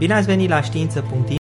Bine ați venit la știință.info